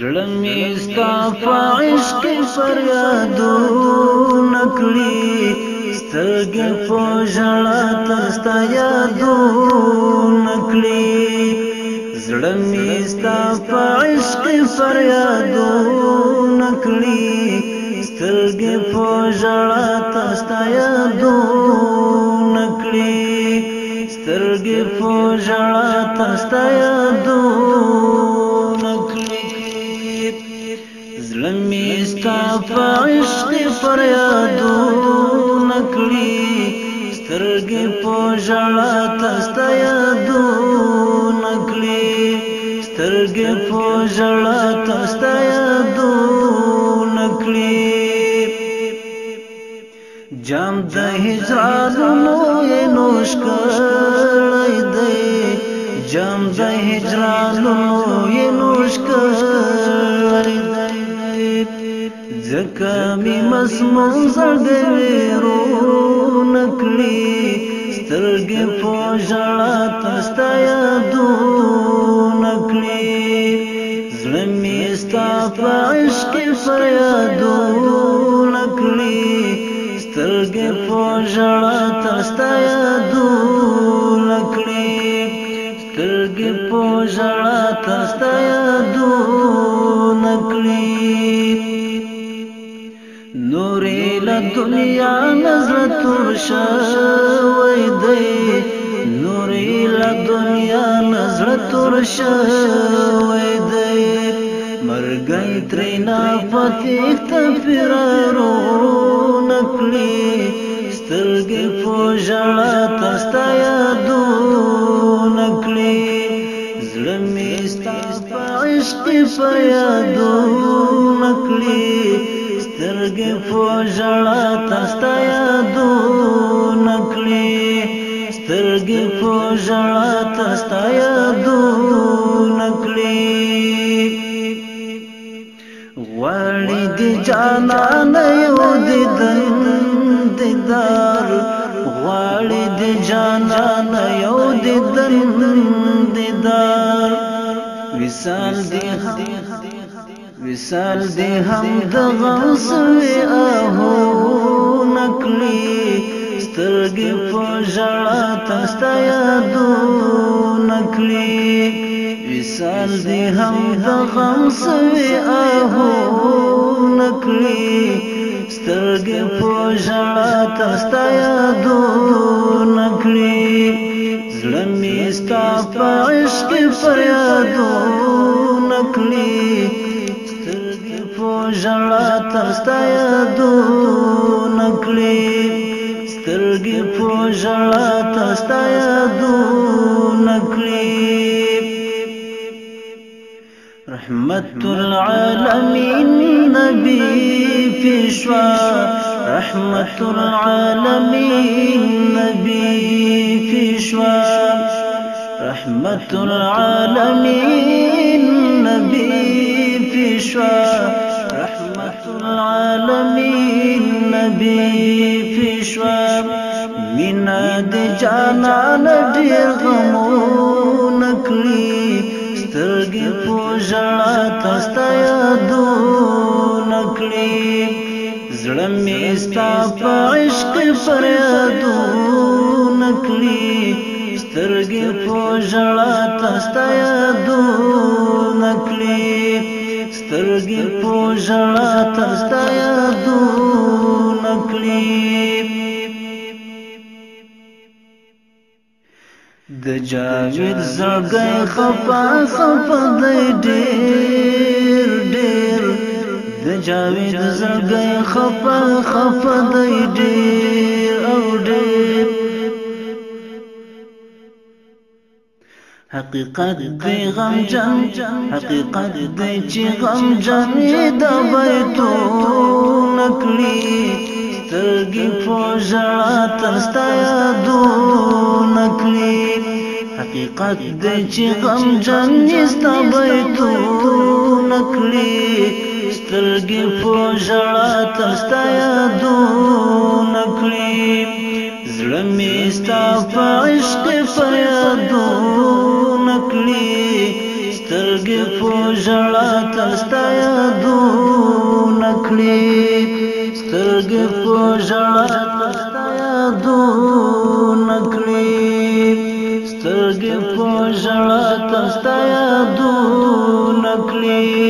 زړه مې ستا په عشق فریادو نکړي سترګې په ژړا تستا یادو نکړي زړه مې ستا په عشق فریادو نکړي سترګې په ژړا تستا یادو نکړي سترګې په ژړا تستا یادو ستا عشق فریادو نکړي سترګې په ژړا تستا یادو نکړي سترګې په ژړا تستا یادو نکړي جام د هجران نو یې نوش کړی دی جام د هجران نو یې نوش کړی کمی مسموم زړګوي رو نکړي سترګې په ژړا تستا یادو نکړي زړه مې ستا په عشق فریادو نکړي سترګې په ژړا تستا یادو نکړي سترګې په ژړا تستا یادو دنیا نظر تو شوي دی نورې له دنیا نظر تو شوي دی مرګي ترینا پتی تفرارو نکړي سترګې پوجړه تستا یادو نکړي زړه می ستا عشق په یادو نکړي سترګې پوجړه تستا یادو نکړي سترګې پوجړه تستا یادو نکړي وړي دي جانا نه یو دي دیدار وړي دي جانا نه یو دي دیدار وصال دي وسال دې هم د غوث آهو نکړي سترګې په ژړا تستا یادو نکړي وسال دې هم د غوث آهو نکړي سترګې په ژړا تستا یادو نکړي زړه مې ستا په عشق فریادو نکړي ژړا ترستا یادونه کړې سترګې په ژړا ترستا یادونه کړې رحمت العالمین نبی پیشوا رحمت العالمین نبی پیشوا رحمت العالمین مینه د جانان ډیر غمو نکړي سترګې په ژړا تستا یادو نکړي زړه مې ستا په عشق پر یادو نکړي سترګې په ژړا تستا یادو نکړي سترګې په ژړا تستا یادو نکړي د جاوید زړګي خپا خپا د ډېر ډېر د جاوید زړګي خپا خپا د ډېر او ډېر حقیقت دی غم جن حقیقت دی چې غم جن د بیتو نکړي سترګې په ژړا ترستایا حقیقت دی چې غم جن نستا بیتو نکړي سترګې په ژړا تستا یادو نکړي زړه مې ستا په عشق په یادو نکړي سترګې په ژړا تستا یادو نکړي سترګې په ژړا تستا یادو نکړي دې په ژړا تستا یادو نکړي